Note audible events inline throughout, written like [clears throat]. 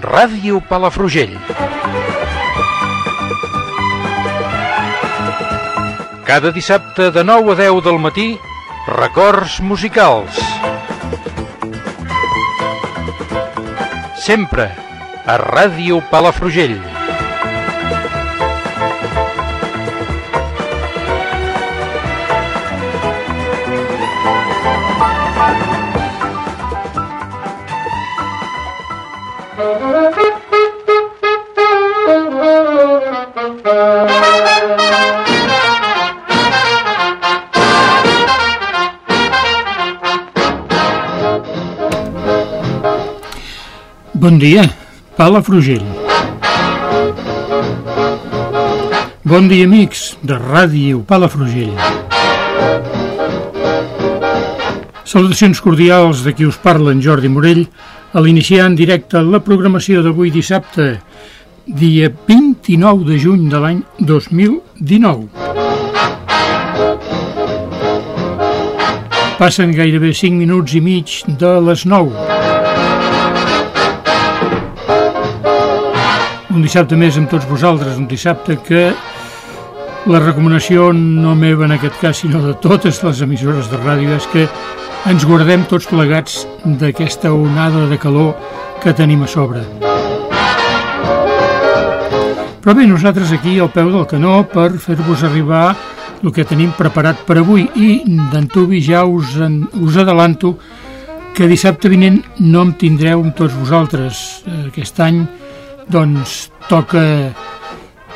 Ràdio Palafrugell. Cada dissabte de 9 a 10 del matí, records musicals. Sempre a Ràdio Palafrugell. Bon dia, Palafrugell. Bon dia, amics de Ràdio Palafrugell. Salutacions cordials de qui us parla en Jordi Morell a l'iniciar en directe la programació d'avui dissabte, dia 29 de juny de l'any 2019. Passen gairebé 5 minuts i mig de les 9. Un dissabte més amb tots vosaltres, un dissabte que la recomanació no meva en aquest cas, sinó de totes les emissores de ràdio, és que ens guardem tots plegats d'aquesta onada de calor que tenim a sobre. Però bé, nosaltres aquí al peu del canó per fer-vos arribar el que tenim preparat per avui i d'antubi ja us, en, us adelanto que dissabte vinent no em tindreu amb tots vosaltres. Aquest any doncs toca,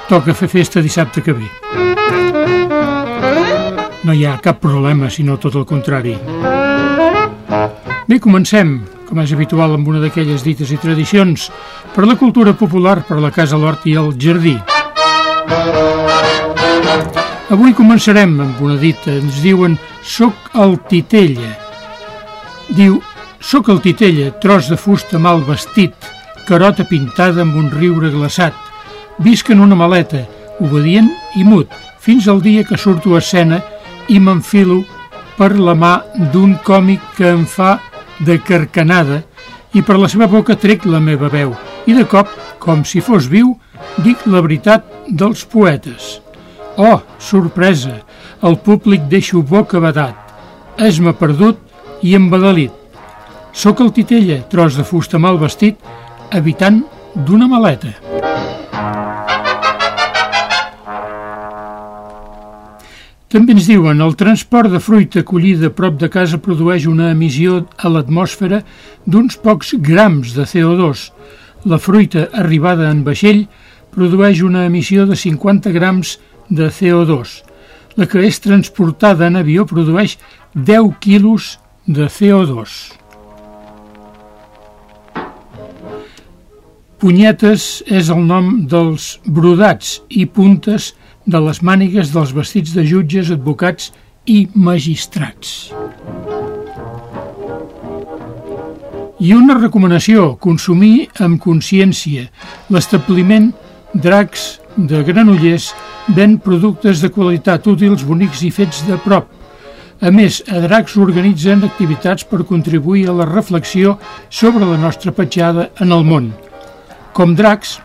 toca fer festa dissabte que ve. No hi ha cap problema, sinó tot el contrari. Bé, comencem, com és habitual amb una d'aquelles dites i tradicions, per la cultura popular, per la casa, l'hort i el jardí. Avui començarem amb una dita, ens diuen Soc el Titella. Diu, Soc el Titella, tros de fusta mal vestit, carota pintada amb un riure glaçat. Visc en una maleta, obedient i mut, fins al dia que surto a escena i m'enfilo per la mà d'un còmic que em fa de carcanada i per la seva boca trec la meva veu i de cop, com si fos viu, dic la veritat dels poetes. Oh, sorpresa! El públic deixo boca badat. És-me perdut i embadalit. Soc el titella, tros de fusta mal vestit, habitant d'una maleta. També ens diuen el transport de fruita collida a prop de casa produeix una emissió a l'atmosfera d'uns pocs grams de CO2. La fruita arribada en vaixell produeix una emissió de 50 grams de CO2. La que és transportada en avió produeix 10 quilos de CO2. Punyetes és el nom dels brodats i puntes de les mànigues dels vestits de jutges, advocats i magistrats. I una recomanació, consumir amb consciència. L'establiment Dracs de Granollers ven productes de qualitat útils, bonics i fets de prop. A més, a Dracs organitzen activitats per contribuir a la reflexió sobre la nostra petjada en el món. Com Dracs,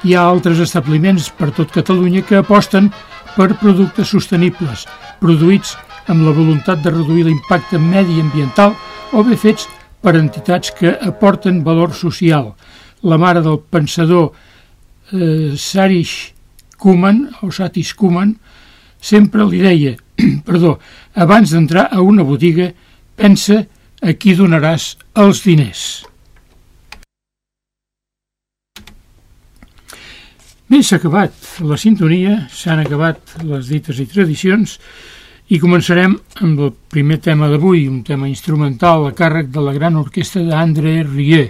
hi ha altres establiments per tot Catalunya que aposten per productes sostenibles, produïts amb la voluntat de reduir l'impacte mediambiental o bé fets per entitats que aporten valor social. La mare del pensador eh, Sarish Kuman, o Satis Kuman, sempre li deia, [clears throat] perdó, abans d'entrar a una botiga, pensa a qui donaràs els diners. Bé, s'ha acabat la sintonia, s'han acabat les dites i tradicions i començarem amb el primer tema d'avui, un tema instrumental a càrrec de la gran orquestra d'André Rieu.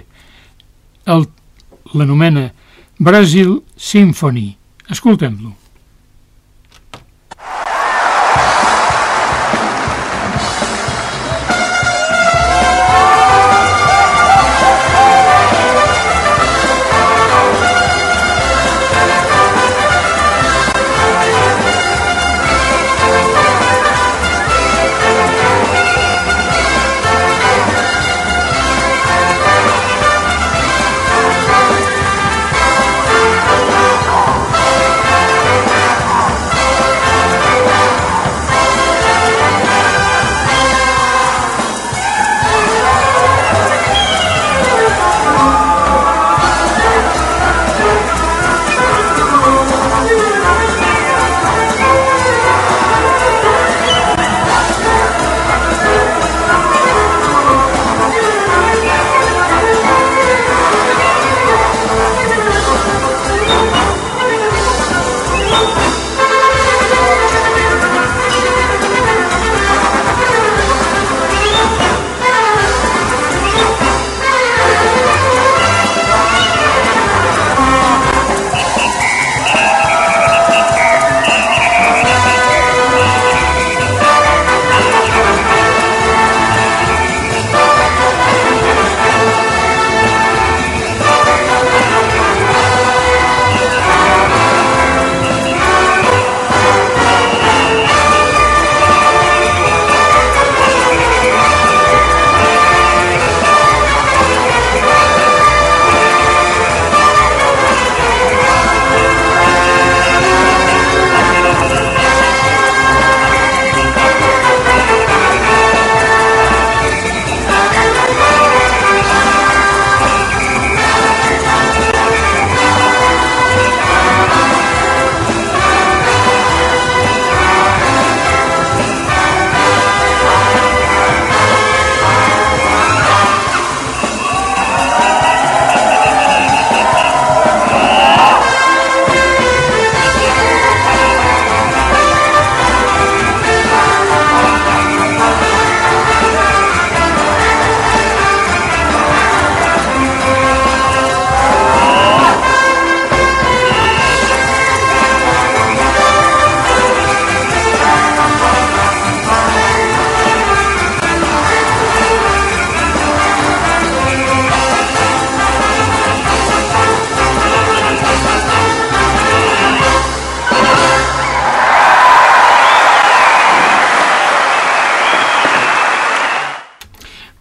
L'anomena Brasil Symphony. Escoltem-lo.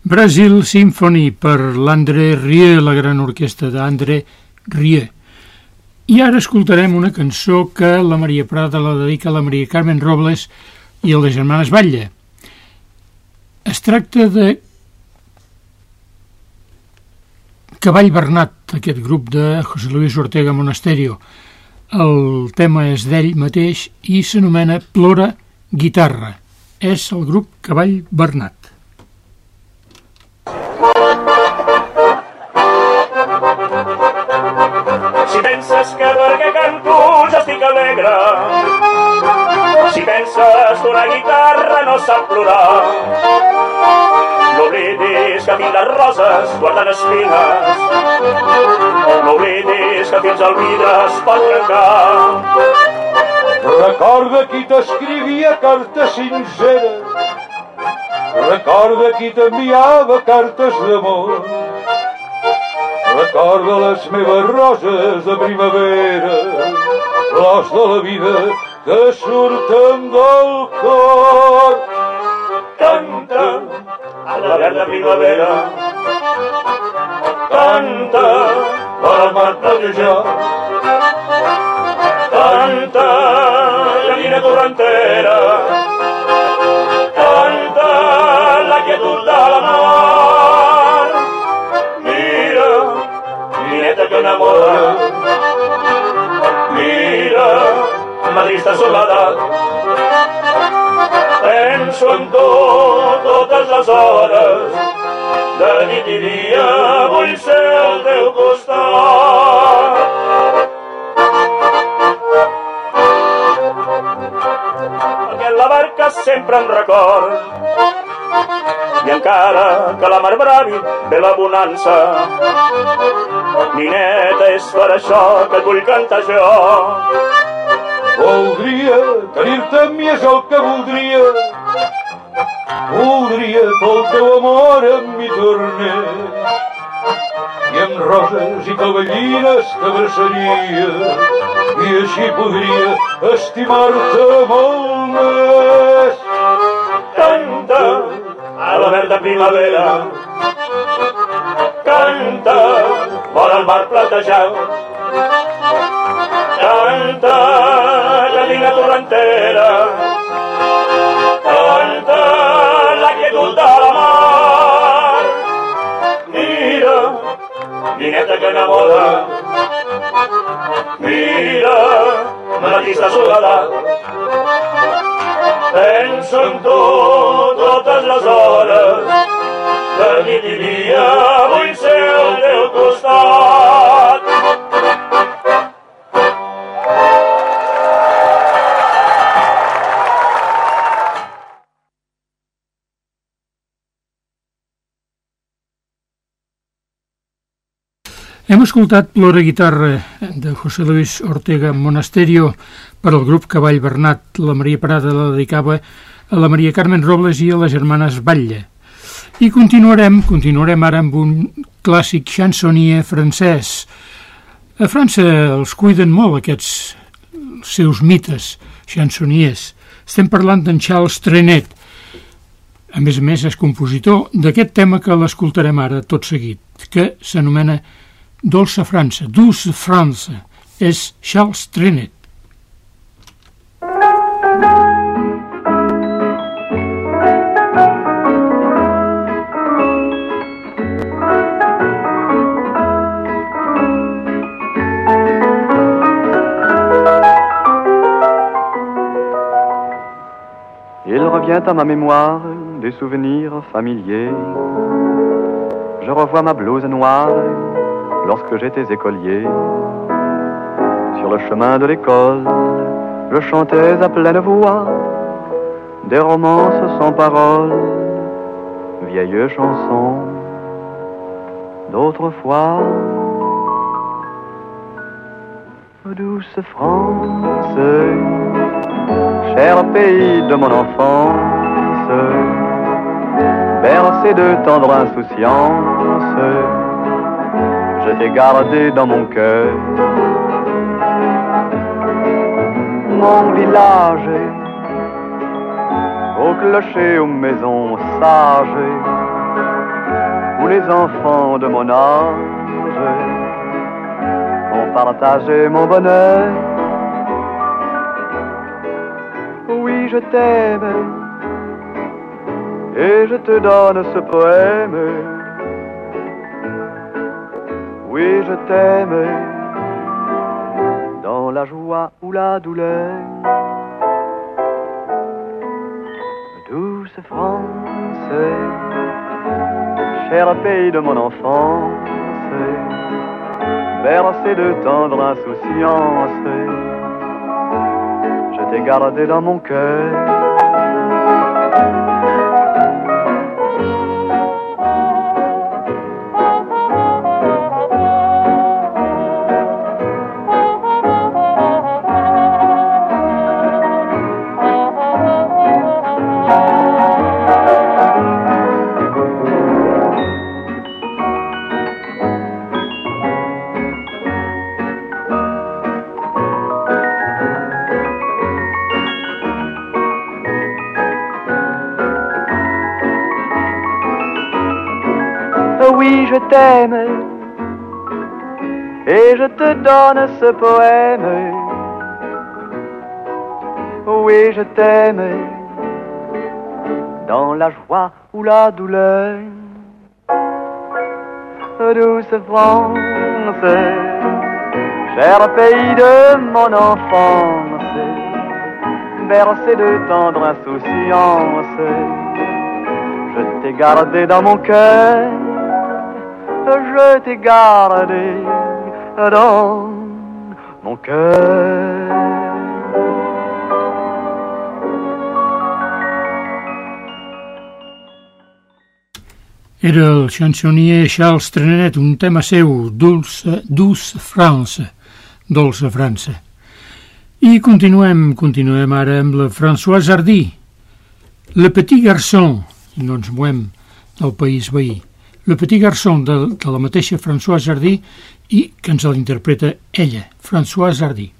Brasil Symphony per l'André Rie, la gran orquestra d'André Rie. I ara escoltarem una cançó que la Maria Prada la dedica a la Maria Carmen Robles i a les germanes Batlle. Es tracta de Cavall Bernat, aquest grup de José Luis Ortega Monasterio. El tema és d'ell mateix i s'anomena Plora Guitarra. És el grup Cavall Bernat. Penses que perquè canto ja estic alegre, si penses que una guitarra no sap plorar, no oblidis que fins les roses guarden espines, no oblidis que fins el vidre es pot trencar. Recorda qui t'escrivia cartes sinceres, recorda qui t'enviava cartes d'amor, Recorda les meves roses de primavera, flors de la vida que surten del cor. Canta a la verda primavera, canta per al mar platejat, canta llavina torrentera, que enamora, mira, la trista soledat, penso en tu totes les hores, de nit i dia vull ser al teu costat. Perquè la barca sempre em record. I encara que la mar bravi ve la bonança Nineta, és per això que et vull cantar jo Voldria tenir-te amb mi és el que voldria. Voldria que el teu amor amb mi tornés. I amb roses i cavallines t'abraçaria i així podria estimar-te molt més. Canta a la verda primavera Canta vora el mar platejat Canta la lina torrentera. Canta la quietud de la mar. Mira, nineta que enamora. Mira, la trista soledat Penso en tu totes les hores, de nit i dia vull Hem escoltat Plora Guitarra de José Luis Ortega Monasterio per al grup Cavall Bernat. La Maria Parada la dedicava a la Maria Carmen Robles i a les germanes Batlle. I continuarem, continuarem ara amb un clàssic chansonnier francès. A França els cuiden molt aquests seus mites chansonniers. Estem parlant d'en Charles Trenet. A més a més és compositor d'aquest tema que l'escoltarem ara tot seguit, que s'anomena Dolça França, Douce France, és Charles Trenet. Il revient à ma mémoire des souvenirs familiers. Je revois ma blouse noire lorsque j'étais écolier. Sur le chemin de l'école, je chantais à pleine voix des romances sans paroles, vieilles chansons d'autrefois. Douce France, cher pays de mon enfance, bercé de tendre insouciance, je t'ai gardé dans mon cœur. Mon village, au clocher, aux maisons sages, où les enfants de mon âge ont partagé mon bonheur. Oui, je t'aime et je te donne ce poème. Oui, je t'aime dans la joie ou la douleur. Douce France, cher pays de mon enfance, bercé de tendre insouciance, je t'ai gardé dans mon cœur. Donne ce poème. Oui, je t'aime. Dans la joie ou la douleur. Douce France, cher pays de mon enfance, bercé de tendre insouciance, je t'ai gardé dans mon cœur. Je t'ai gardé dans mon cœur. Era el chansonnier Charles Trenet, un tema seu, Dulce, Douce France, Dolça França. I continuem, continuem ara amb la Françoise Hardy, Le Petit Garçon, no ens movem del país veí. Le Petit Garçon de, de la mateixa Françoise Hardy i que ens l'interpreta ella, Françoise Hardy.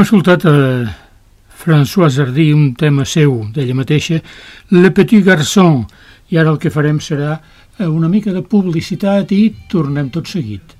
Hem escoltat a François Zardy un tema seu d'ella mateixa, Le Petit Garçon, i ara el que farem serà una mica de publicitat i tornem tot seguit.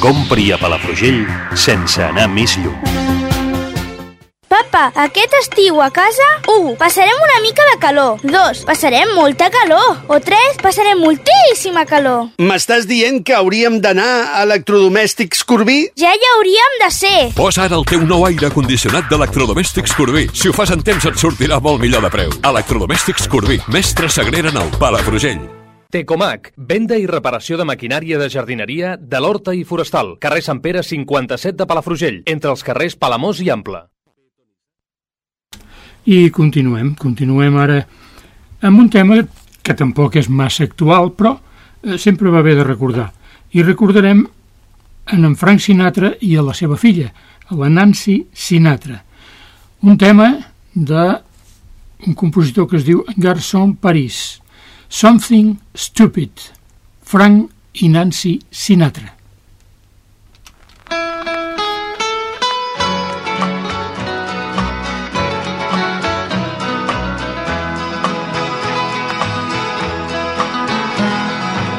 Compri a Palafrugell sense anar més lluny. Papa, aquest estiu a casa 1. Passarem una mica de calor 2. Passarem molta calor o 3. Passarem moltíssima calor M'estàs dient que hauríem d'anar a Electrodomèstics Corbí? Ja hi hauríem de ser Posa ara el teu nou aire condicionat d'Electrodomèstics Corbí. Si ho fas en temps et sortirà molt millor de preu. Electrodomèstics Corbí, mestre Sagrera Nou, Palafrugell. Tecomac, venda i reparació de maquinària de jardineria de l'Horta i Forestal, carrer Sant Pere 57 de Palafrugell, entre els carrers Palamós i Ample. I continuem, continuem ara amb un tema que tampoc és massa actual, però eh, sempre va bé de recordar. I recordarem en en Frank Sinatra i a la seva filla, a la Nancy Sinatra. Un tema de un compositor que es diu Garçon Paris. Something Stupid, Frank i Nancy Sinatra.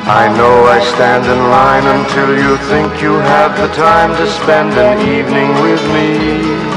I know I stand in line until you think you have the time to spend an evening with me.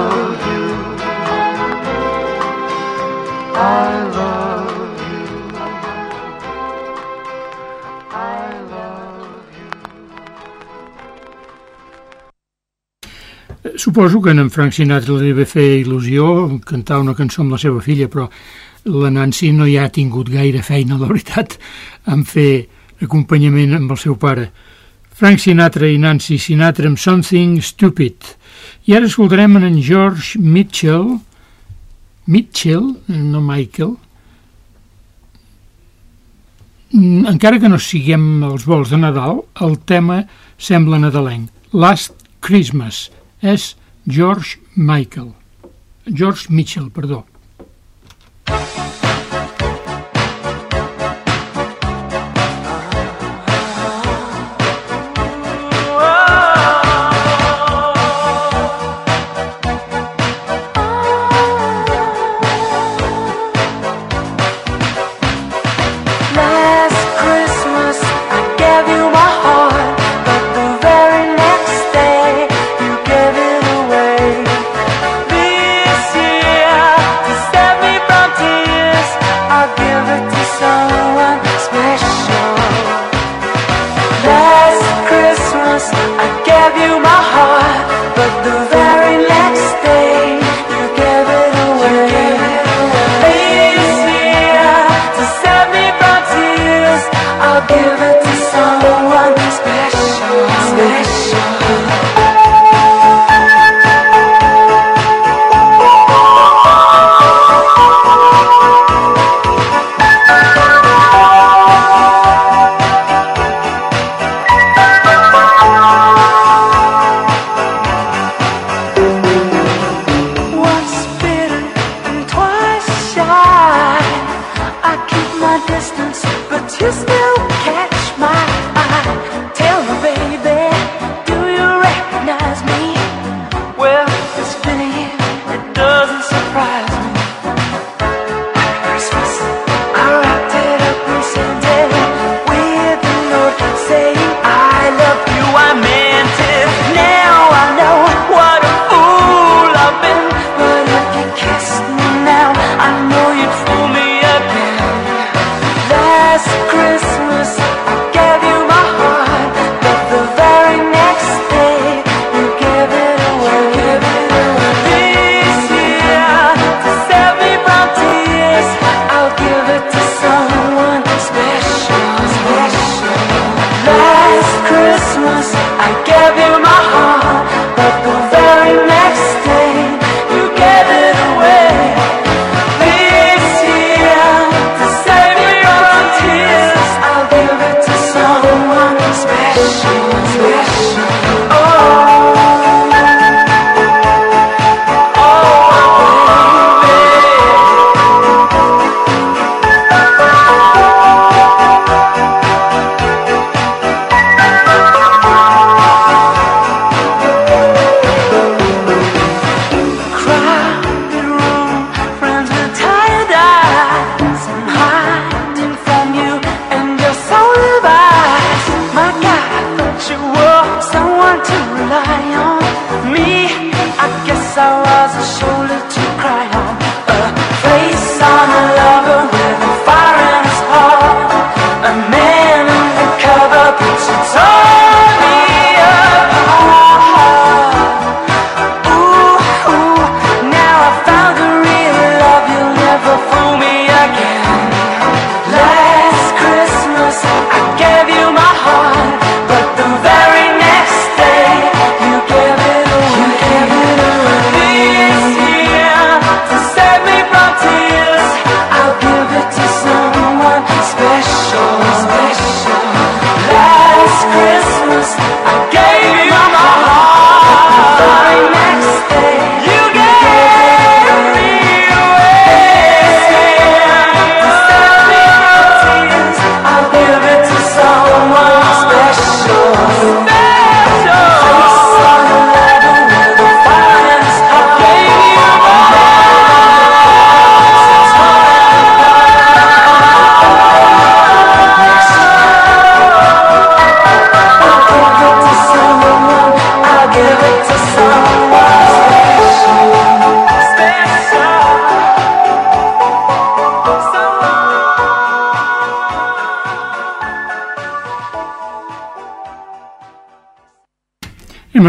Suposo que en Frank Sinatra li deve fer il·lusió cantar una cançó amb la seva filla, però la Nancy no hi ha tingut gaire feina, la veritat, en fer acompanyament amb el seu pare. Frank Sinatra i Nancy Sinatra amb Something Stupid. I ara escoltarem en George Mitchell, Mitchell, no Michael, encara que no siguem els vols de Nadal, el tema sembla nadalenc. Last Christmas és George Michael. George Mitchell, perdó.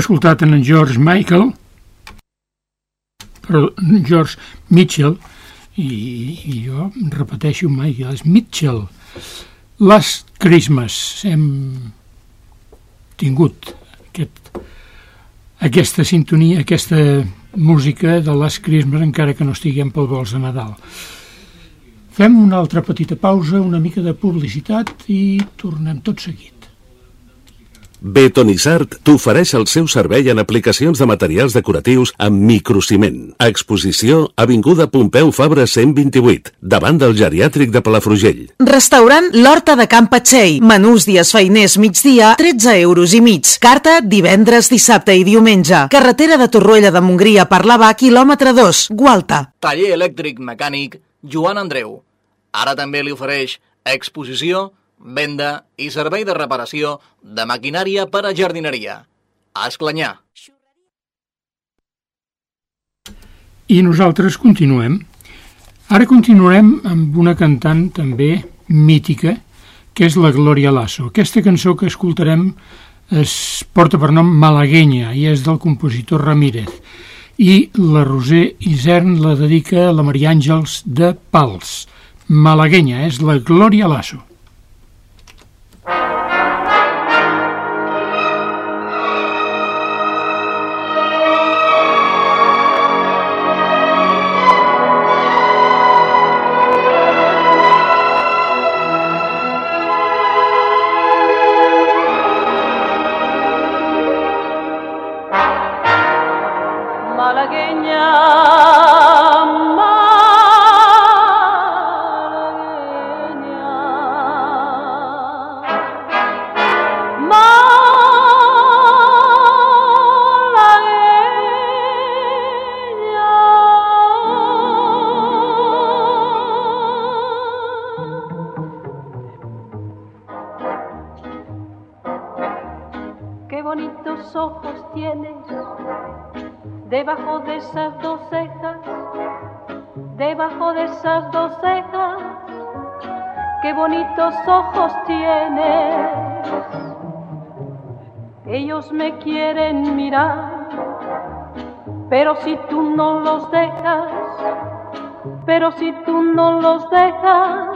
Escoltat en George Michael, però George Mitchell, i, i jo repeteixo Michael, és Mitchell. Last Christmas hem tingut aquest, aquesta sintonia, aquesta música de Last Christmas, encara que no estiguem pel vols de Nadal. Fem una altra petita pausa, una mica de publicitat i tornem tot seguit. Betonisart t'ofereix el seu servei en aplicacions de materials decoratius amb microciment. Exposició Avinguda Pompeu Fabra 128, davant del geriàtric de Palafrugell. Restaurant L'Horta de Can Patxell. Menús dies feiners migdia, 13 euros i mig. Carta divendres, dissabte i diumenge. Carretera de Torroella de Montgria per l'Ava, quilòmetre 2, Gualta. Taller elèctric mecànic Joan Andreu. Ara també li ofereix exposició, venda i servei de reparació de maquinària per a jardineria. A Esclanyà. I nosaltres continuem. Ara continuarem amb una cantant també mítica, que és la Gloria Lasso. Aquesta cançó que escoltarem es porta per nom Malaguenya i és del compositor Ramírez i la Roser Isern la dedica a la Maria Àngels de Pals. Malaguenya és la Glòria Lasso. Thank you. Esas dos cejas, qué bonitos ojos tienes. Ellos me quieren mirar, pero si tú no los dejas, pero si tú no los dejas,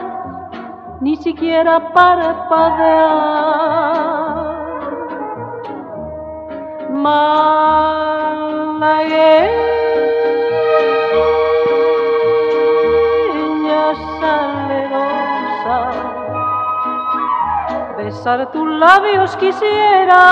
ni siquiera parpadear. Malagueña besar tus labios quisiera.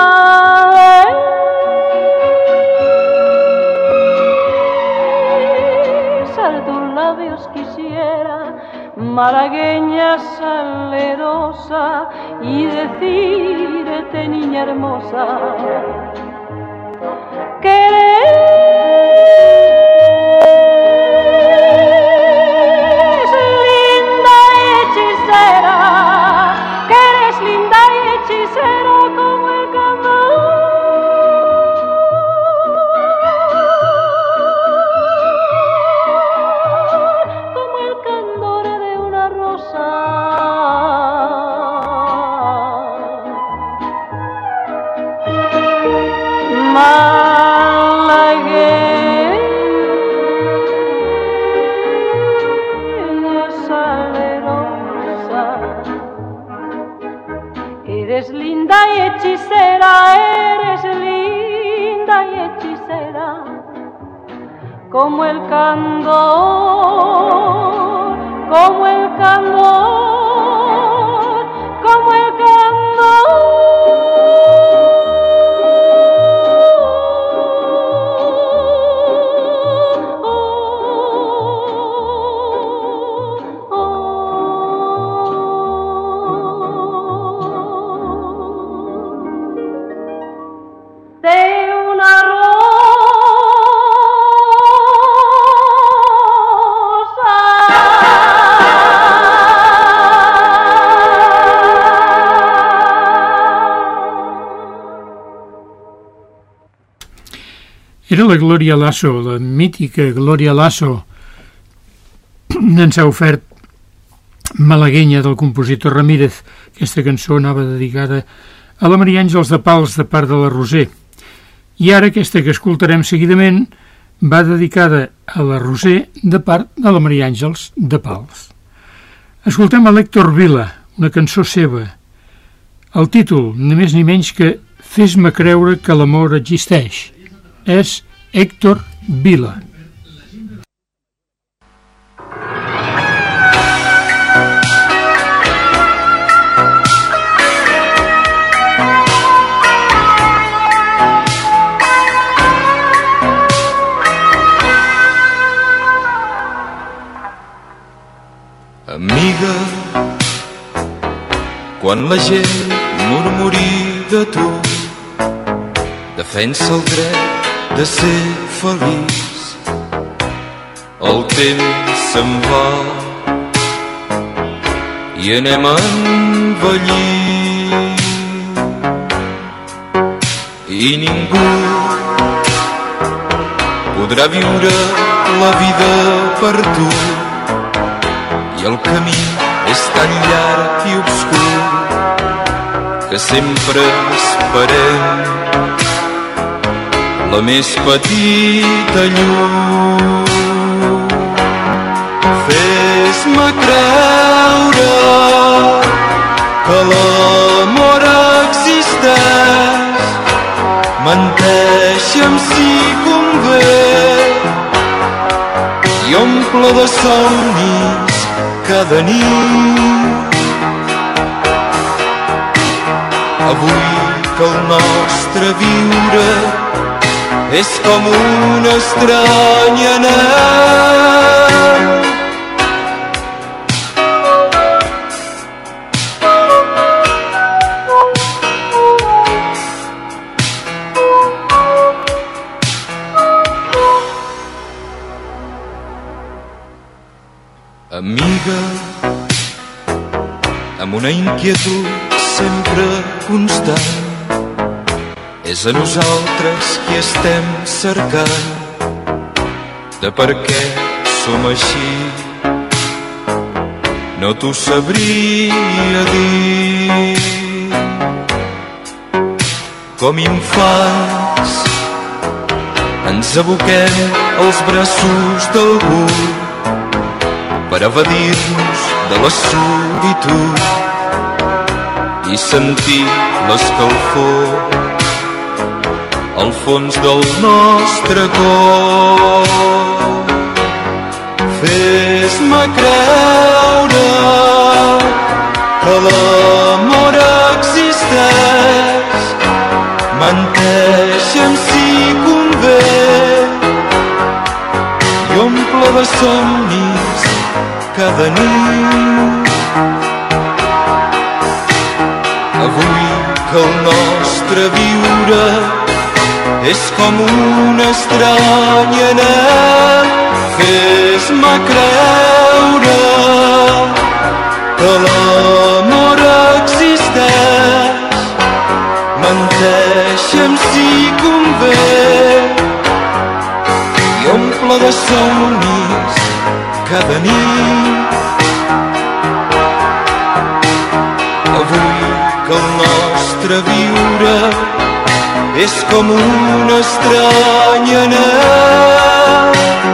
Besar tus labios quisiera, malagueña salerosa, y decirte, niña hermosa, eres Era la Glòria Lasso, la mítica Glòria Lasso. [clears throat] Ens ha ofert Malaguenya del compositor Ramírez. Aquesta cançó anava dedicada a la Maria Àngels de Pals de part de la Roser. I ara aquesta que escoltarem seguidament va dedicada a la Roser de part de la Maria Àngels de Pals. Escoltem a l'Hèctor Vila, una cançó seva. El títol, ni més ni menys que Fes-me creure que l'amor existeix. És Héctor Vila. Amiga, quan la gent murmuri de tu, defensa el dret de ser feliç. El temps se'n va i anem a envellir. I ningú podrà viure la vida per tu i el camí és tan llarg i obscur que sempre esperem la més petita llum. Fes-me creure que l'amor existeix, menteixa'm si convé i omple de somnis cada nit. Avui que el nostre viure és com un estrany anel. Amiga, amb una inquietud sempre constant, és a nosaltres qui estem cercant de per què som així. No t'ho sabria dir. Com infants ens aboquem als braços d'algú per evadir-nos de la solitud i sentir l'escalfor al fons del nostre cor. Fes-me creure que l'amor existeix, menteixa'm si convé i omple de somnis cada nit. Avui que el nostre viure és com un estrany anel, fes-me creure que l'amor existeix, menteixa'm si convé i omple de somnis cada nit. Avui que el nostre viure és com un estrany anel.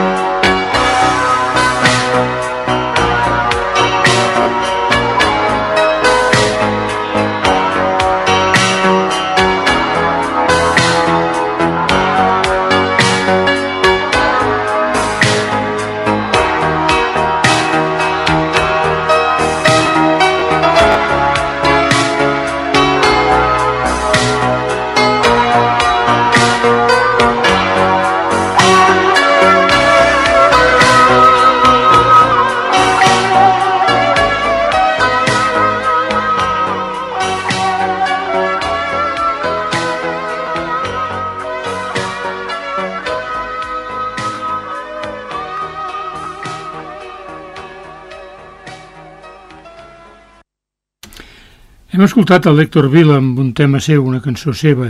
Hem escoltat el Héctor Vila amb un tema seu, una cançó seva.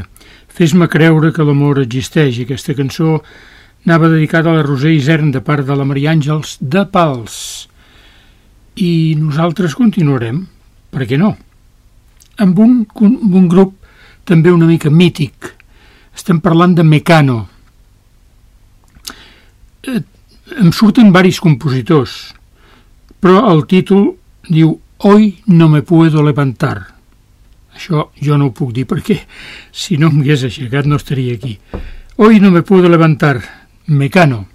Fes-me creure que l'amor existeix. I aquesta cançó anava dedicada a la Roser Isern de part de la Maria Àngels de Pals. I nosaltres continuarem, per què no? Amb un, amb un grup també una mica mític. Estem parlant de Mecano. Eh, em surten varis compositors, però el títol diu Hoy no me puedo levantar. Això jo no ho puc dir perquè si no m'hagués aixecat no estaria aquí. Hoy no me puedo levantar. Mecano.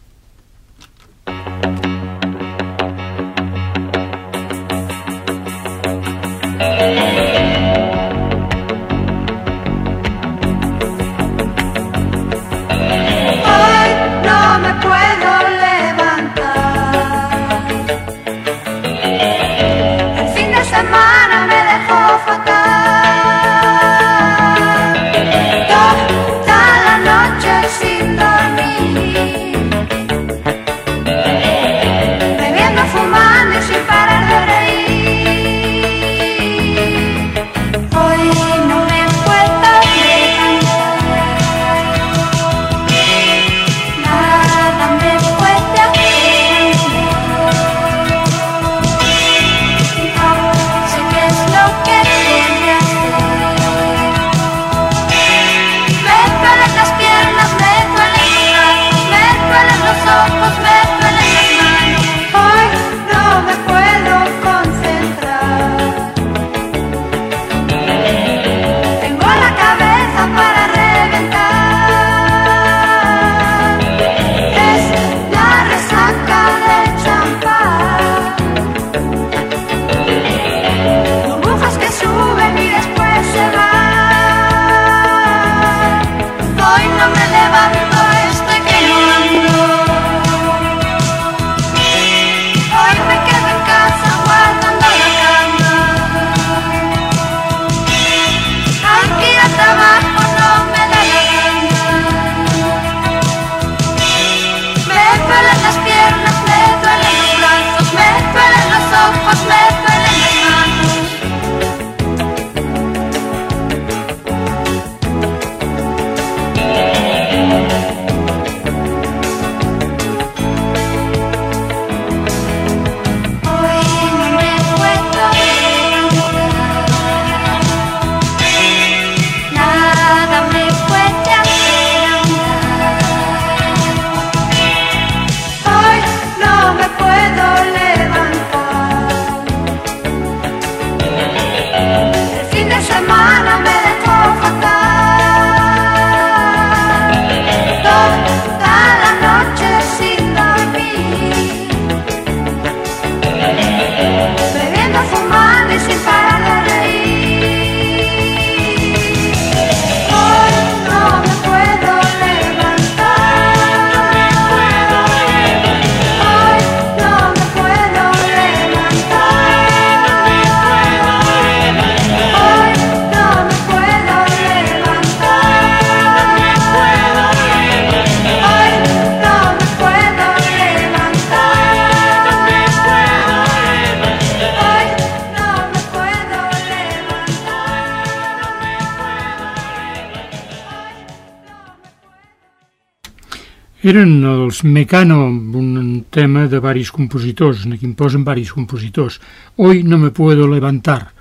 Eren els Mecano, un tema de varis compositors, aquí em posen varis compositors. Hoy no me puedo levantar.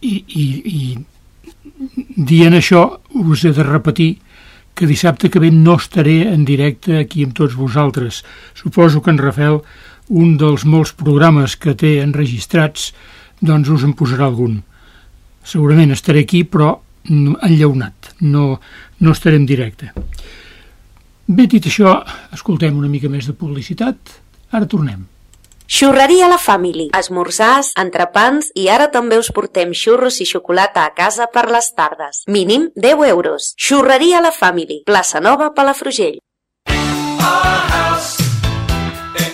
I, i, i dient això us he de repetir que dissabte que ve no estaré en directe aquí amb tots vosaltres. Suposo que en Rafael, un dels molts programes que té enregistrats, doncs us en posarà algun. Segurament estaré aquí, però enllaunat, no, no estaré en directe. Bé, dit això, escoltem una mica més de publicitat. Ara tornem. Xurreria La Family. Esmorzars, entrepans i ara també us portem xurros i xocolata a casa per les tardes. Mínim 10 euros. Xurreria La Family. Plaça Nova, Palafrugell.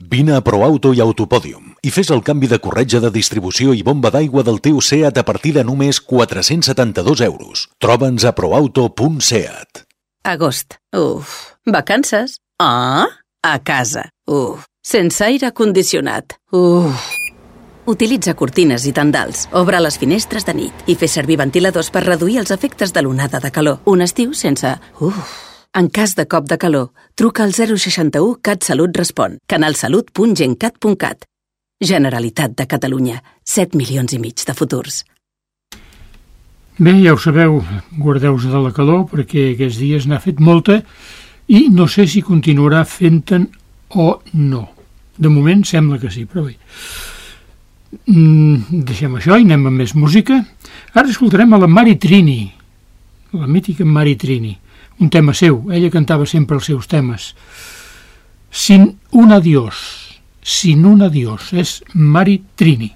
Vine a ProAuto i Autopòdium i fes el canvi de corretja de distribució i bomba d'aigua del teu SEAT a partir de només 472 euros. Troba'ns a proauto.seat. Agost. Uf. Vacances? Ah, a casa. Uf. Sense aire condicionat. Uf. Utilitza cortines i tendals, obre les finestres de nit i fes servir ventiladors per reduir els efectes de l'onada de calor. Un estiu sense... Uf. En cas de cop de calor, truca al 061 CatSalut Respon, canalsalut.gencat.cat. Generalitat de Catalunya, 7 milions i mig de futurs. Bé, ja ho sabeu, guardeu-vos de la calor perquè aquests dies n'ha fet molta i no sé si continuarà fent-te'n o no. De moment sembla que sí, però bé. Mm, deixem això i anem amb més música. Ara escoltarem a la Mari Trini, la mítica Mari Trini, un tema seu. Ella cantava sempre els seus temes. Sin un adiós, sin un adiós, és Mari Trini.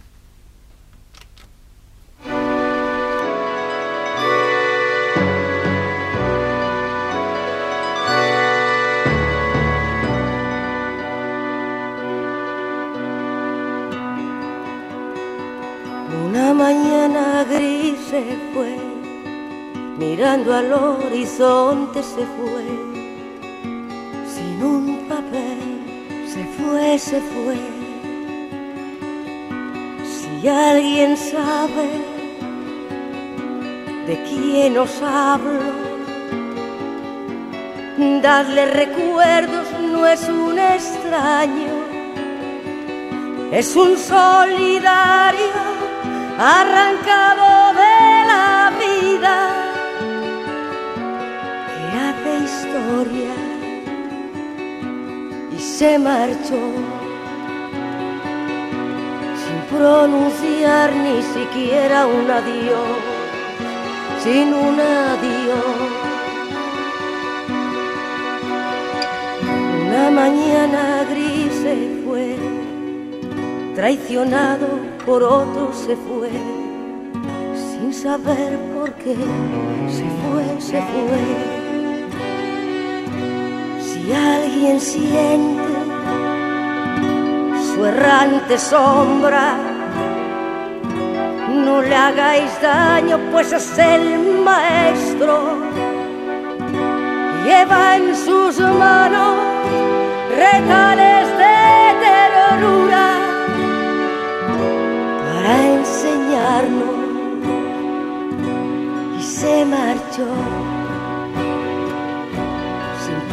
Una mañana gris se fue, mirando al horizonte se fue, sin un papel, se fue, se fue. Si alguien sabe de quién os hablo, darle recuerdos no es un extraño, es un solidario arrancado de la vida y se marchó sin pronunciar ni siquiera un adiós, sin un adiós. Una mañana gris se fue, traicionado por otro se fue, sin saber por qué se fue, se fue. Si alguien siente su errante sombra, no le hagáis daño, pues es el maestro. Lleva en sus manos retales de ternura para enseñarnos y se marchó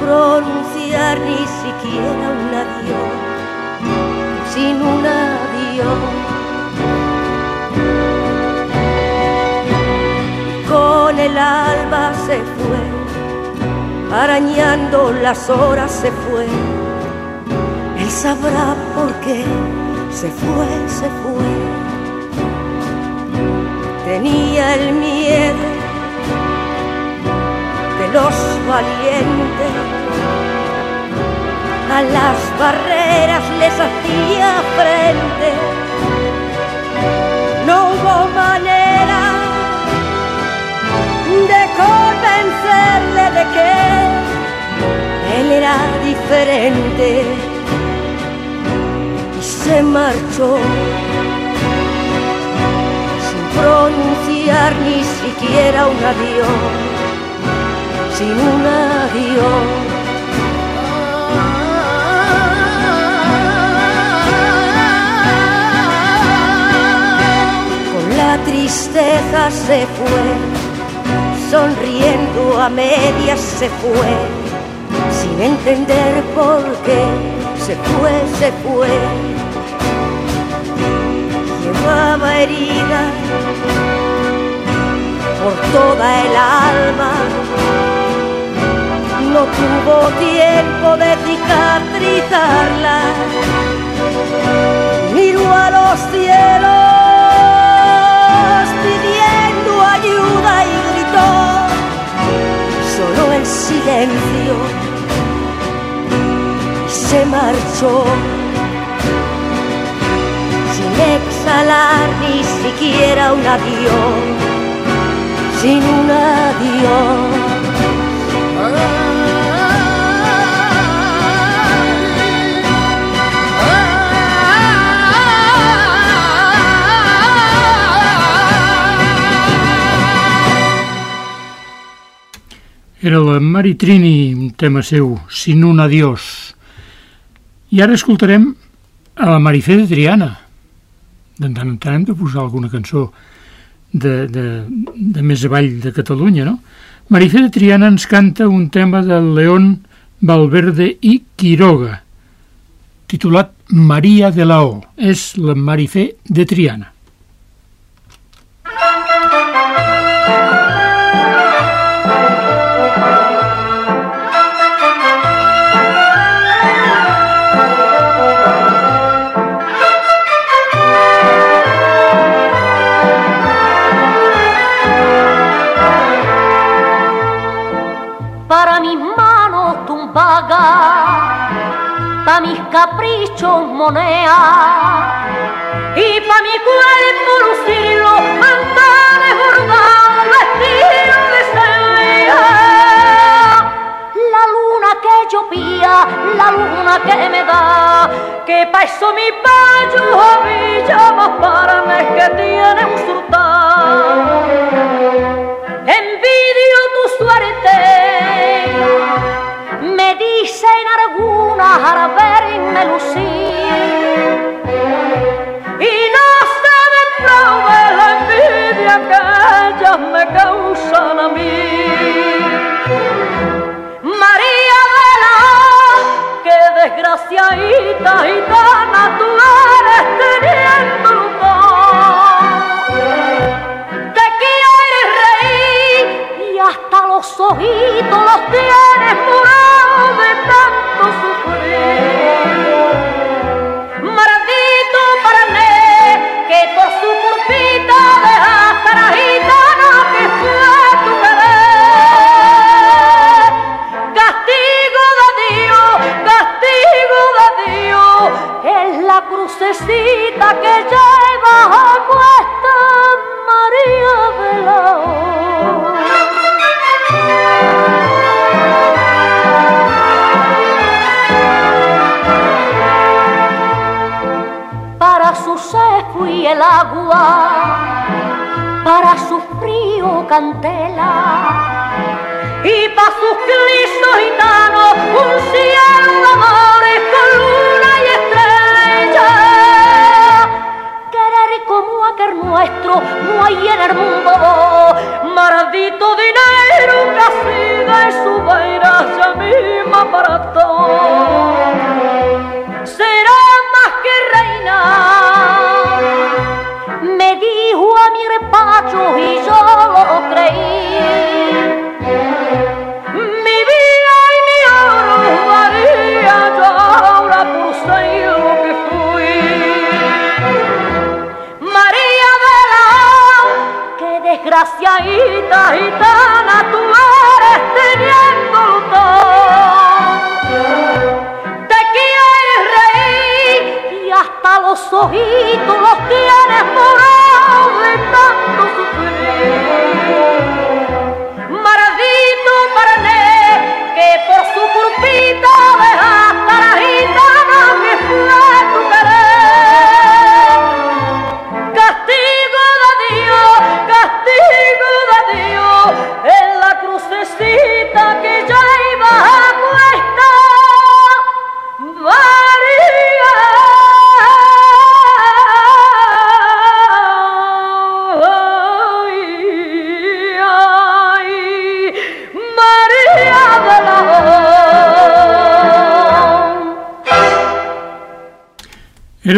pronunciar ni siquiera un adiós, sin un adiós. Con el alba se fue, arañando las horas se fue, él sabrá por qué se fue, se fue. Tenía el miedo los valientes, a las barreras les hacía frente. No hubo manera de convencerle de que él era diferente. Se marchó sin pronunciar ni siquiera un adiós, sin un adiós. Con la tristeza se fue, sonriendo a medias se fue, sin entender por qué se fue, se fue. Llevaba herida por toda el alma, no tuvo tiempo de cicatrizarla. Miró a los cielos pidiendo ayuda y gritó, solo en silencio se marchó sin exhalar ni siquiera un adiós, sin un adiós. Era la Mari Trini, un tema seu, Sin un adiós. I ara escoltarem a la Marifé de Triana. De tant en tant hem de posar alguna cançó de, de, de més avall de Catalunya, no? Marifé de Triana ens canta un tema del León Valverde i Quiroga, titulat Maria de la O. És la Marifé de Triana. Pa' mis caprichos moneda, y pa' mi cuerpo lucirlo, andares bordados, vestido de seda. La luna que yo pía, la luna que me da, que pa' eso mi payo villa más para mí que tiene un sultán. Envidio tu suerte, disse in arguna haraberi me y no nostre me prove l'envidia que già me causan a mí, María de la que desgraciadita gitana tú eres teniente los ojitos los tienes morados de tanto sufrir. Maldito parané que por su culpita dejaste a la gitana que fue tu querer. Castigo de Dios, castigo de Dios, es la crucecita que lleva a cuesta María de la fui el agua, para su frío cantela, y para sus clisos gitanos un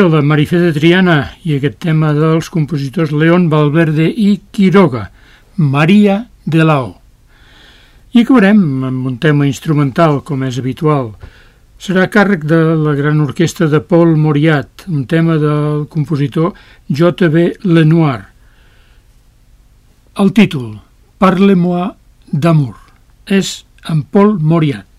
Era la Marifé de Triana i aquest tema dels compositors León Valverde i Quiroga, Maria de la O. I acabarem amb un tema instrumental, com és habitual. Serà càrrec de la gran orquestra de Paul Moriat, un tema del compositor J.B. Lenoir. El títol, Parle-moi d'amour, és en Paul Moriat.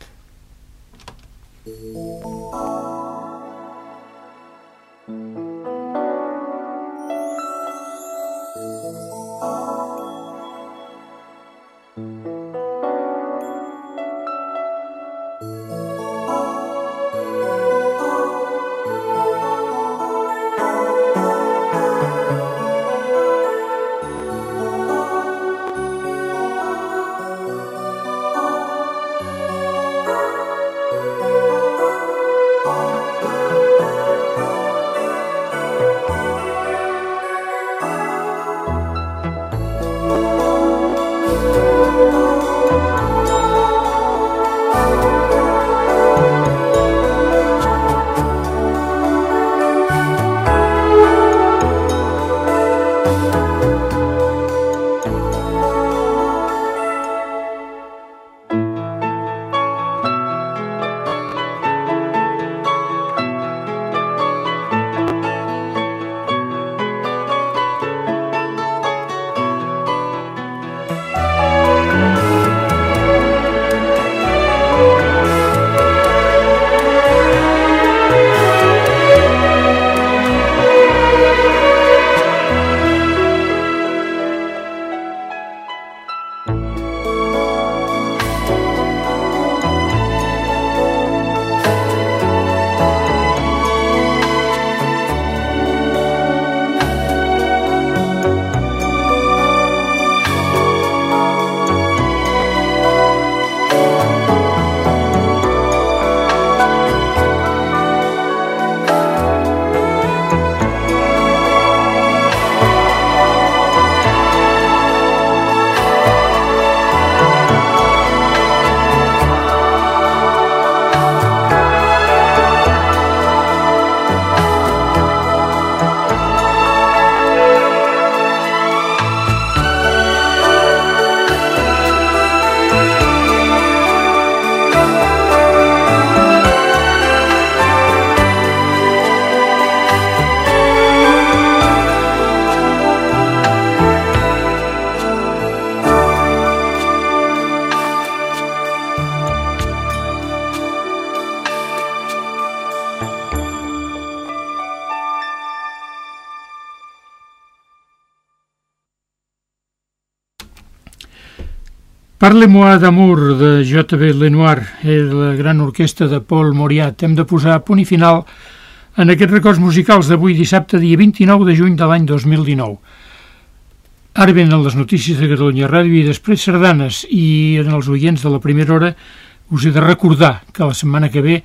Parle-moi d'amour de J.B. Lenoir i la gran orquestra de Paul Moriat. Hem de posar punt i final en aquests records musicals d'avui dissabte, dia 29 de juny de l'any 2019. Ara venen les notícies de Catalunya Ràdio i després sardanes i en els oients de la primera hora us he de recordar que la setmana que ve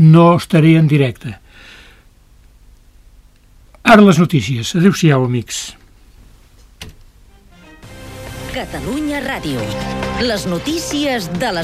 no estaré en directe. Ara les notícies. Adéu-siau, amics. Catalunya Ràdio. Les notícies de les